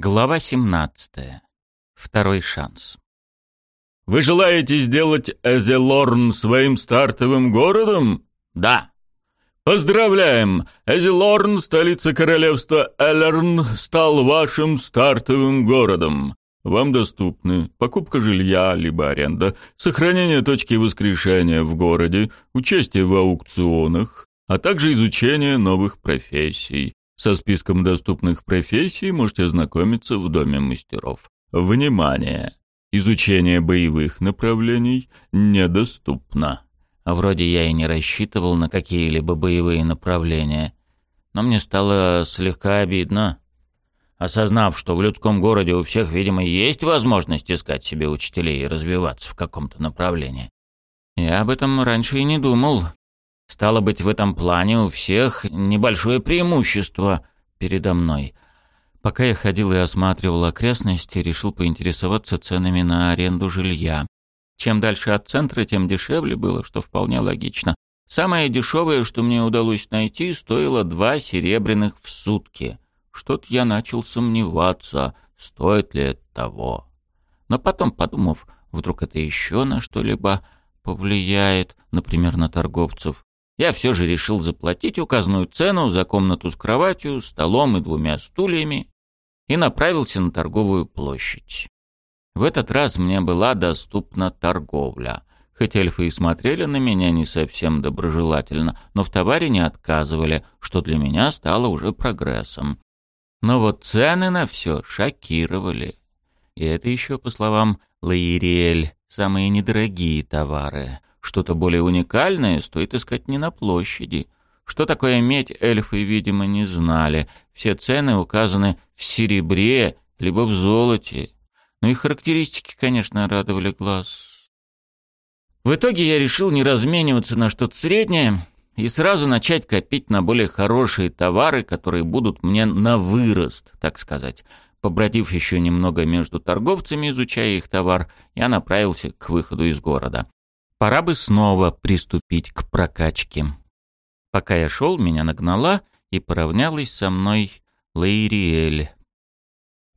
Глава 17. Второй шанс. Вы желаете сделать Эзелорн своим стартовым городом? Да. Поздравляем! Эзелорн, столица королевства Элерн, стал вашим стартовым городом. Вам доступны покупка жилья либо аренда, сохранение точки воскрешения в городе, участие в аукционах, а также изучение новых профессий. Со списком доступных профессий можете ознакомиться в Доме мастеров. Внимание! Изучение боевых направлений недоступно. А вроде я и не рассчитывал на какие-либо боевые направления. Но мне стало слегка обидно. Осознав, что в людском городе у всех, видимо, есть возможность искать себе учителей и развиваться в каком-то направлении. Я об этом раньше и не думал. Стало быть, в этом плане у всех небольшое преимущество передо мной. Пока я ходил и осматривал окрестности, решил поинтересоваться ценами на аренду жилья. Чем дальше от центра, тем дешевле было, что вполне логично. Самое дешевое, что мне удалось найти, стоило два серебряных в сутки. Что-то я начал сомневаться, стоит ли это того. Но потом, подумав, вдруг это еще на что-либо повлияет, например, на торговцев, я все же решил заплатить указанную цену за комнату с кроватью, столом и двумя стульями и направился на торговую площадь. В этот раз мне была доступна торговля. Хоть эльфы и смотрели на меня не совсем доброжелательно, но в товаре не отказывали, что для меня стало уже прогрессом. Но вот цены на все шокировали. И это еще, по словам Лаириэль, самые недорогие товары. Что-то более уникальное стоит искать не на площади. Что такое медь, эльфы, видимо, не знали. Все цены указаны в серебре, либо в золоте. Ну и характеристики, конечно, радовали глаз. В итоге я решил не размениваться на что-то среднее и сразу начать копить на более хорошие товары, которые будут мне на вырост, так сказать. Побродив еще немного между торговцами, изучая их товар, я направился к выходу из города. Пора бы снова приступить к прокачке. Пока я шел, меня нагнала и поравнялась со мной Лейриэль.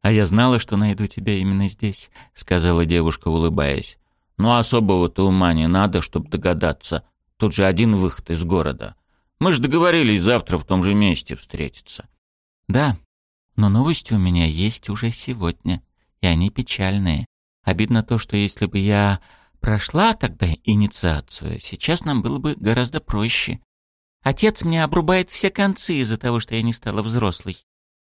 «А я знала, что найду тебя именно здесь», — сказала девушка, улыбаясь. «Ну, особого-то ума не надо, чтобы догадаться. Тут же один выход из города. Мы же договорились завтра в том же месте встретиться». «Да, но новости у меня есть уже сегодня, и они печальные. Обидно то, что если бы я Прошла тогда инициацию, сейчас нам было бы гораздо проще. Отец мне обрубает все концы из-за того, что я не стала взрослой.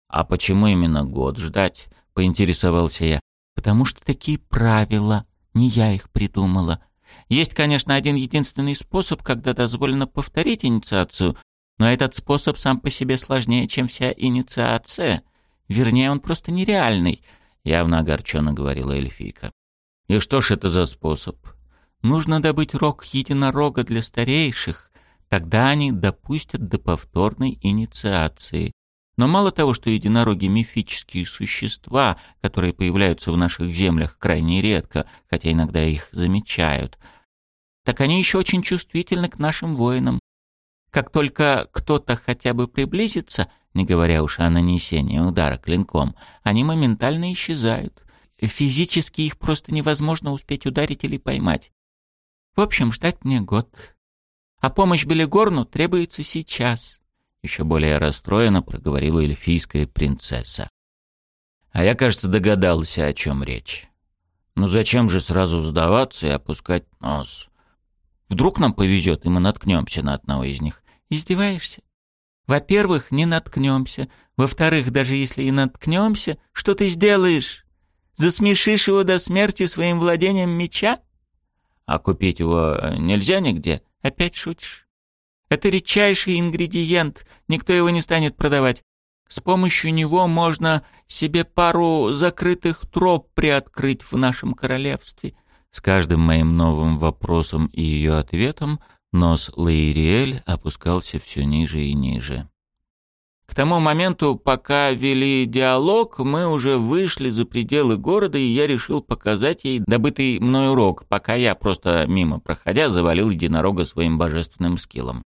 А почему именно год ждать? Поинтересовался я. Потому что такие правила, не я их придумала. Есть, конечно, один единственный способ, когда дозволено повторить инициацию, но этот способ сам по себе сложнее, чем вся инициация. Вернее, он просто нереальный, явно огорченно говорила эльфийка. И что ж это за способ? Нужно добыть рог единорога для старейших, тогда они допустят до повторной инициации. Но мало того, что единороги — мифические существа, которые появляются в наших землях крайне редко, хотя иногда их замечают, так они еще очень чувствительны к нашим воинам. Как только кто-то хотя бы приблизится, не говоря уж о нанесении удара клинком, они моментально исчезают. Физически их просто невозможно успеть ударить или поймать. В общем, ждать мне год. А помощь Белигорну требуется сейчас. Еще более расстроенно проговорила эльфийская принцесса. А я, кажется, догадался, о чем речь. Ну зачем же сразу сдаваться и опускать нос? Вдруг нам повезет, и мы наткнемся на одного из них. Издеваешься? Во-первых, не наткнемся. Во-вторых, даже если и наткнемся, что ты сделаешь? Засмешишь его до смерти своим владением меча? А купить его э, нельзя нигде? Опять шутишь? Это редчайший ингредиент, никто его не станет продавать. С помощью него можно себе пару закрытых троп приоткрыть в нашем королевстве. С каждым моим новым вопросом и ее ответом нос Лаириэль опускался все ниже и ниже. К тому моменту, пока вели диалог, мы уже вышли за пределы города, и я решил показать ей добытый мной урок, пока я, просто мимо проходя, завалил единорога своим божественным скиллом.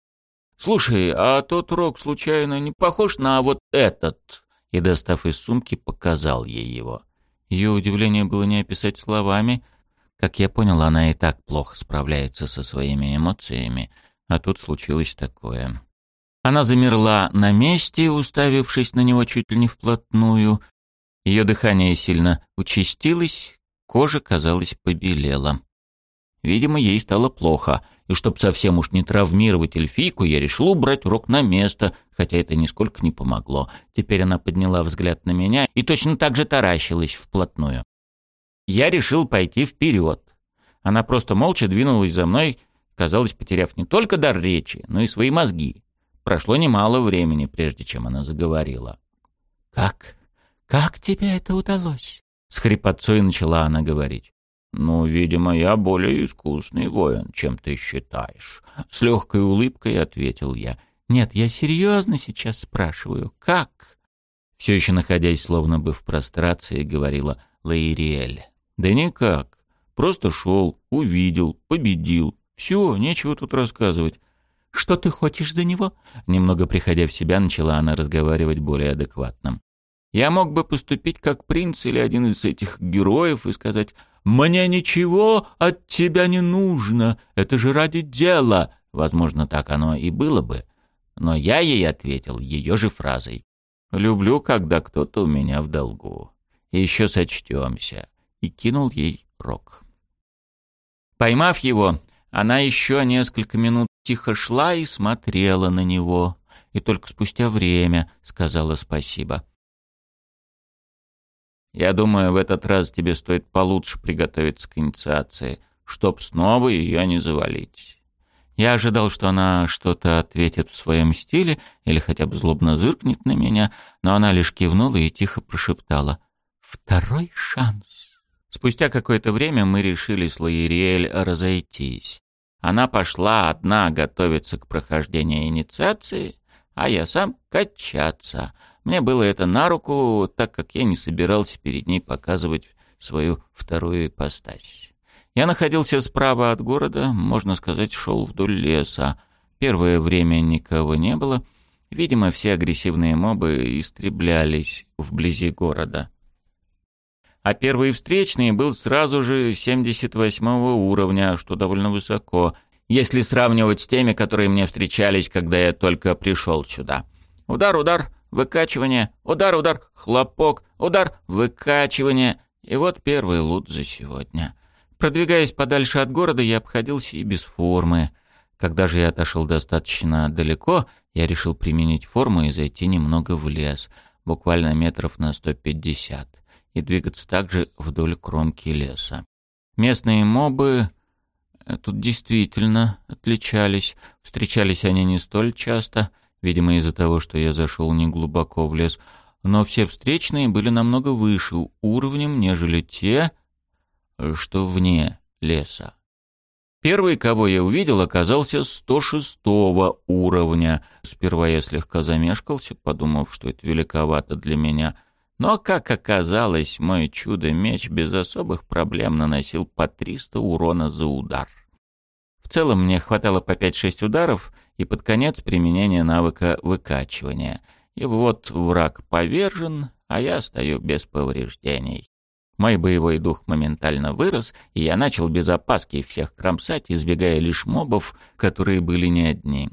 «Слушай, а тот рог случайно не похож на вот этот?» и, достав из сумки, показал ей его. Ее удивление было не описать словами. Как я понял, она и так плохо справляется со своими эмоциями, а тут случилось такое. Она замерла на месте, уставившись на него чуть ли не вплотную. Ее дыхание сильно участилось, кожа, казалось, побелела. Видимо, ей стало плохо, и чтоб совсем уж не травмировать эльфийку, я решил убрать рог на место, хотя это нисколько не помогло. Теперь она подняла взгляд на меня и точно так же таращилась вплотную. Я решил пойти вперед. Она просто молча двинулась за мной, казалось, потеряв не только дар речи, но и свои мозги. Прошло немало времени, прежде чем она заговорила. «Как? Как тебе это удалось?» С хрипотцой начала она говорить. «Ну, видимо, я более искусный воин, чем ты считаешь», — с легкой улыбкой ответил я. «Нет, я серьезно сейчас спрашиваю, как?» Все еще находясь словно бы в прострации, говорила Лаириэль. «Да никак. Просто шел, увидел, победил. Все, нечего тут рассказывать. «Что ты хочешь за него?» Немного приходя в себя, начала она разговаривать более адекватно. «Я мог бы поступить как принц или один из этих героев и сказать «Мне ничего от тебя не нужно, это же ради дела». Возможно, так оно и было бы. Но я ей ответил ее же фразой. «Люблю, когда кто-то у меня в долгу. Еще сочтемся». И кинул ей рог. Поймав его, она еще несколько минут тихо шла и смотрела на него, и только спустя время сказала спасибо. «Я думаю, в этот раз тебе стоит получше приготовиться к инициации, чтоб снова ее не завалить». Я ожидал, что она что-то ответит в своем стиле или хотя бы злобно зыркнет на меня, но она лишь кивнула и тихо прошептала «Второй шанс». Спустя какое-то время мы решили с Лаириэль разойтись. Она пошла одна готовиться к прохождению инициации, а я сам качаться. Мне было это на руку, так как я не собирался перед ней показывать свою вторую ипостась. Я находился справа от города, можно сказать, шел вдоль леса. Первое время никого не было. Видимо, все агрессивные мобы истреблялись вблизи города а первый встречный был сразу же 78 уровня, что довольно высоко, если сравнивать с теми, которые мне встречались, когда я только пришел сюда. Удар, удар, выкачивание, удар, удар, хлопок, удар, выкачивание. И вот первый лут за сегодня. Продвигаясь подальше от города, я обходился и без формы. Когда же я отошел достаточно далеко, я решил применить форму и зайти немного в лес, буквально метров на 150 и двигаться также вдоль кромки леса. Местные мобы э, тут действительно отличались. Встречались они не столь часто, видимо, из-за того, что я зашел не глубоко в лес, но все встречные были намного выше уровнем, нежели те, э, что вне леса. Первый, кого я увидел, оказался 106 уровня. Сперва я слегка замешкался, подумав, что это великовато для меня — но, как оказалось, мой чудо-меч без особых проблем наносил по 300 урона за удар. В целом мне хватало по 5-6 ударов и под конец применения навыка выкачивания. И вот враг повержен, а я стою без повреждений. Мой боевой дух моментально вырос, и я начал без опаски всех кромсать, избегая лишь мобов, которые были не одни.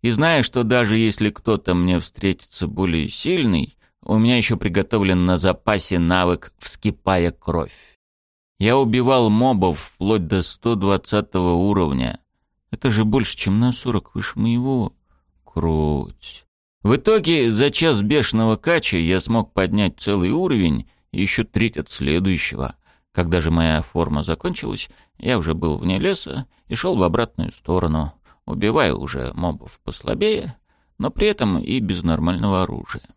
И зная, что даже если кто-то мне встретится более сильный, у меня еще приготовлен на запасе навык «Вскипая кровь». Я убивал мобов вплоть до 120 уровня. Это же больше, чем на 40 выше моего. Круть. В итоге за час бешеного кача я смог поднять целый уровень и еще треть от следующего. Когда же моя форма закончилась, я уже был вне леса и шел в обратную сторону, убивая уже мобов послабее, но при этом и без нормального оружия.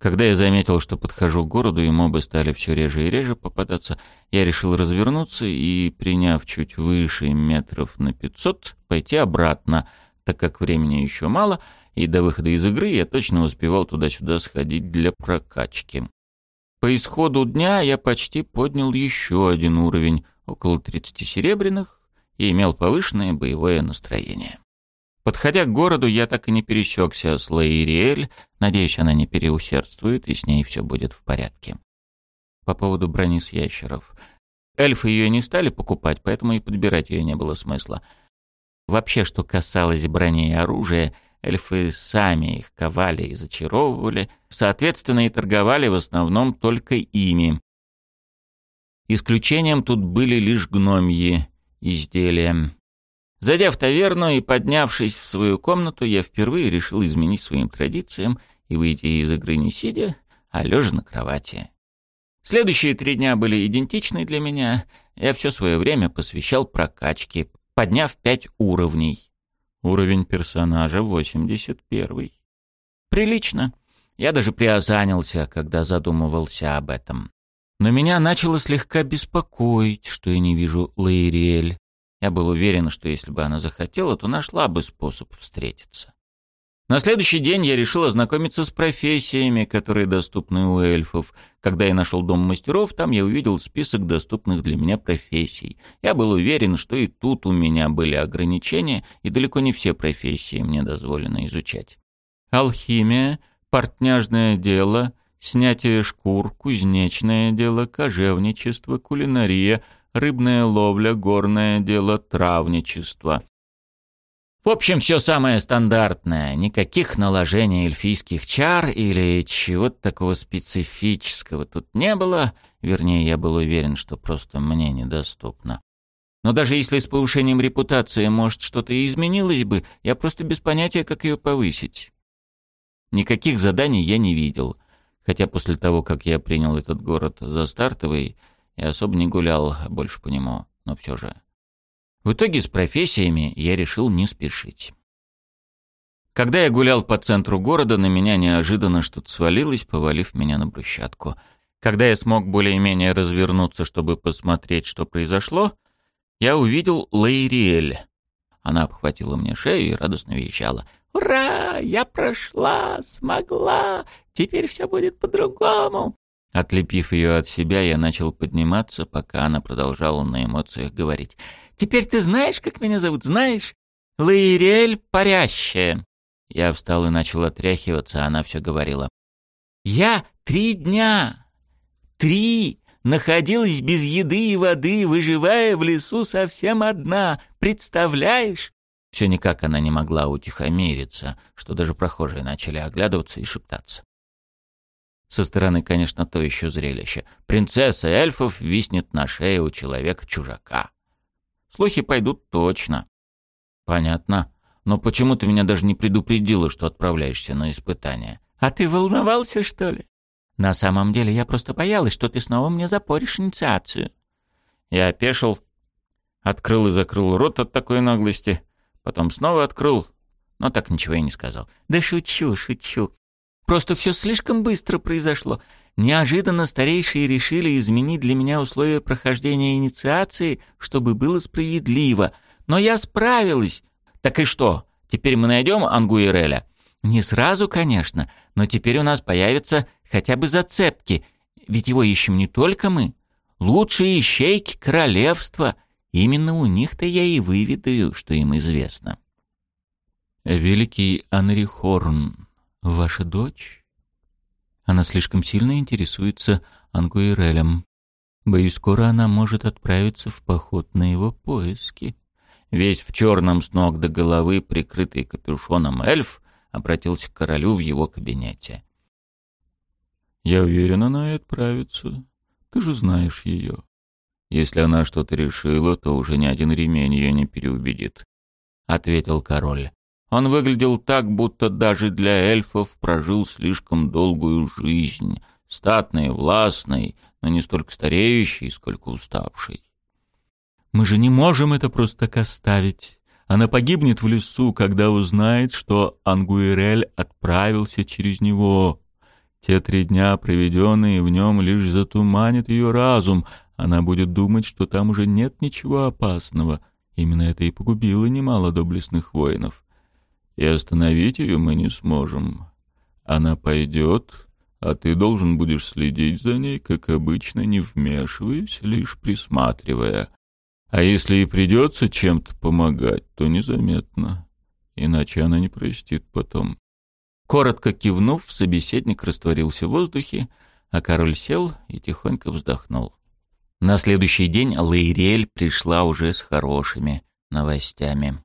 Когда я заметил, что подхожу к городу, и мобы стали все реже и реже попадаться, я решил развернуться и, приняв чуть выше метров на 500, пойти обратно, так как времени еще мало, и до выхода из игры я точно успевал туда-сюда сходить для прокачки. По исходу дня я почти поднял еще один уровень, около 30 серебряных, и имел повышенное боевое настроение. Подходя к городу, я так и не пересекся с Лаириэль. Надеюсь, она не переусердствует, и с ней все будет в порядке. По поводу брони с ящеров. Эльфы ее не стали покупать, поэтому и подбирать ее не было смысла. Вообще, что касалось брони и оружия, эльфы сами их ковали и зачаровывали, соответственно, и торговали в основном только ими. Исключением тут были лишь гномьи изделия. Зайдя в таверну и поднявшись в свою комнату, я впервые решил изменить своим традициям и выйти из игры не сидя, а лежа на кровати. Следующие три дня были идентичны для меня. Я все свое время посвящал прокачке, подняв пять уровней. Уровень персонажа 81. Прилично. Я даже приозанился, когда задумывался об этом. Но меня начало слегка беспокоить, что я не вижу Лаириэль. Я был уверен, что если бы она захотела, то нашла бы способ встретиться. На следующий день я решил ознакомиться с профессиями, которые доступны у эльфов. Когда я нашел дом мастеров, там я увидел список доступных для меня профессий. Я был уверен, что и тут у меня были ограничения, и далеко не все профессии мне дозволено изучать. Алхимия, портняжное дело, снятие шкур, кузнечное дело, кожевничество, кулинария — рыбная ловля, горное дело, травничество. В общем, все самое стандартное. Никаких наложений эльфийских чар или чего-то такого специфического тут не было. Вернее, я был уверен, что просто мне недоступно. Но даже если с повышением репутации, может, что-то и изменилось бы, я просто без понятия, как ее повысить. Никаких заданий я не видел. Хотя после того, как я принял этот город за стартовый, я особо не гулял больше по нему, но все же. В итоге с профессиями я решил не спешить. Когда я гулял по центру города, на меня неожиданно что-то свалилось, повалив меня на брусчатку. Когда я смог более-менее развернуться, чтобы посмотреть, что произошло, я увидел Лейриэль. Она обхватила мне шею и радостно вещала. «Ура! Я прошла! Смогла! Теперь все будет по-другому!» Отлепив ее от себя, я начал подниматься, пока она продолжала на эмоциях говорить. «Теперь ты знаешь, как меня зовут? Знаешь? Лаириэль Парящая». Я встал и начал отряхиваться, а она все говорила. «Я три дня, три, находилась без еды и воды, выживая в лесу совсем одна. Представляешь?» Все никак она не могла утихомириться, что даже прохожие начали оглядываться и шептаться. Со стороны, конечно, то еще зрелище. Принцесса эльфов виснет на шее у человека-чужака. Слухи пойдут точно. Понятно. Но почему ты меня даже не предупредила, что отправляешься на испытание? А ты волновался, что ли? На самом деле, я просто боялась, что ты снова мне запоришь инициацию. Я опешил, открыл и закрыл рот от такой наглости, потом снова открыл, но так ничего и не сказал. Да шучу, шучу. Просто все слишком быстро произошло. Неожиданно старейшие решили изменить для меня условия прохождения инициации, чтобы было справедливо. Но я справилась. Так и что, теперь мы найдем Ангуиреля? Не сразу, конечно, но теперь у нас появятся хотя бы зацепки. Ведь его ищем не только мы. Лучшие ищейки королевства. Именно у них-то я и выведаю, что им известно. Великий Анрихорн «Ваша дочь?» Она слишком сильно интересуется Ангуирелем. Боюсь, скоро она может отправиться в поход на его поиски. Весь в черном с ног до головы, прикрытый капюшоном эльф, обратился к королю в его кабинете. «Я уверен, она и отправится. Ты же знаешь ее. Если она что-то решила, то уже ни один ремень ее не переубедит», — ответил король. Он выглядел так, будто даже для эльфов прожил слишком долгую жизнь, статный, властный, но не столько стареющий, сколько уставший. «Мы же не можем это просто так оставить. Она погибнет в лесу, когда узнает, что Ангуэрель отправился через него. Те три дня, проведенные в нем, лишь затуманят ее разум. Она будет думать, что там уже нет ничего опасного. Именно это и погубило немало доблестных воинов и остановить ее мы не сможем. Она пойдет, а ты должен будешь следить за ней, как обычно, не вмешиваясь, лишь присматривая. А если и придется чем-то помогать, то незаметно. иначе она не простит потом. Коротко кивнув, собеседник растворился в воздухе, а король сел и тихонько вздохнул. На следующий день Лейриэль пришла уже с хорошими новостями.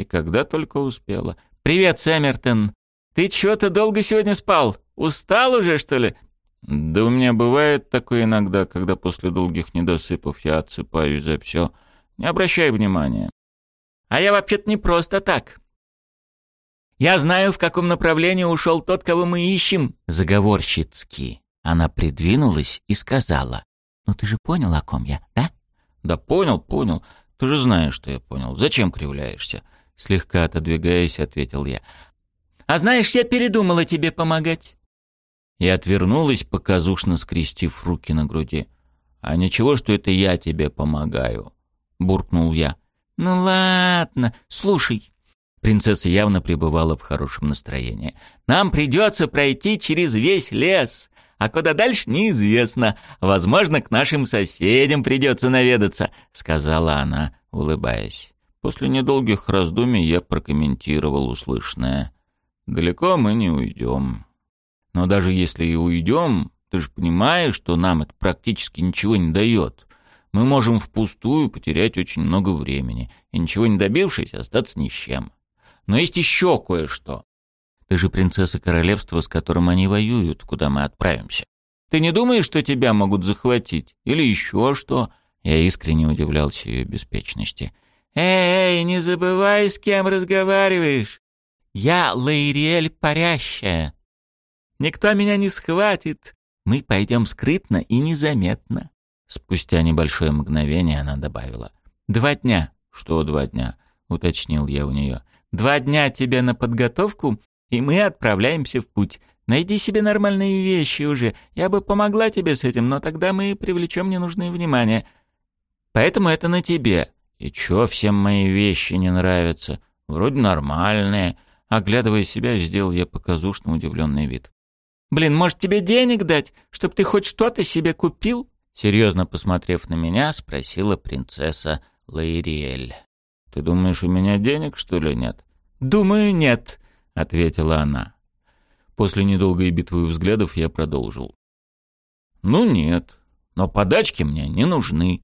И когда только успела. «Привет, Сэмертон! Ты чего-то долго сегодня спал? Устал уже, что ли?» «Да у меня бывает такое иногда, когда после долгих недосыпов я отсыпаюсь за все. Не обращай внимания». «А я вообще-то не просто так. Я знаю, в каком направлении ушел тот, кого мы ищем». Заговорщицки. Она придвинулась и сказала. «Ну ты же понял, о ком я, да?» «Да понял, понял. Ты же знаешь, что я понял. Зачем кривляешься?» Слегка отодвигаясь, ответил я. «А знаешь, я передумала тебе помогать». И отвернулась, показушно скрестив руки на груди. «А ничего, что это я тебе помогаю?» Буркнул я. «Ну ладно, слушай». Принцесса явно пребывала в хорошем настроении. «Нам придется пройти через весь лес. А куда дальше, неизвестно. Возможно, к нашим соседям придется наведаться», — сказала она, улыбаясь. После недолгих раздумий я прокомментировал услышанное. «Далеко мы не уйдем. Но даже если и уйдем, ты же понимаешь, что нам это практически ничего не дает. Мы можем впустую потерять очень много времени, и ничего не добившись, остаться ни с чем. Но есть еще кое-что. Ты же принцесса королевства, с которым они воюют, куда мы отправимся. Ты не думаешь, что тебя могут захватить? Или еще что?» Я искренне удивлялся ее беспечности. «Эй, не забывай, с кем разговариваешь. Я Лаириэль Парящая. Никто меня не схватит. Мы пойдем скрытно и незаметно». Спустя небольшое мгновение она добавила. «Два дня». «Что два дня?» — уточнил я у нее. «Два дня тебе на подготовку и мы отправляемся в путь. Найди себе нормальные вещи уже. Я бы помогла тебе с этим, но тогда мы привлечем ненужное внимание. Поэтому это на тебе. И чё всем мои вещи не нравятся? Вроде нормальные. Оглядывая себя, сделал я показушно удивленный вид. Блин, может тебе денег дать, чтоб ты хоть что-то себе купил? Серьезно посмотрев на меня, спросила принцесса Лаириэль. Ты думаешь, у меня денег, что ли, нет? Думаю, нет. — ответила она. После недолгой битвы взглядов я продолжил. «Ну нет, но подачки мне не нужны.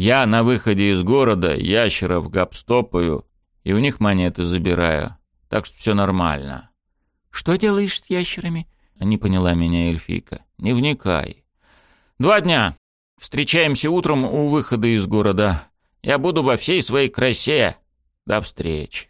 Я на выходе из города ящеров гопстопаю и у них монеты забираю, так что все нормально». «Что делаешь с ящерами?» — не поняла меня эльфийка. «Не вникай. Два дня. Встречаемся утром у выхода из города. Я буду во всей своей красе. До встречи».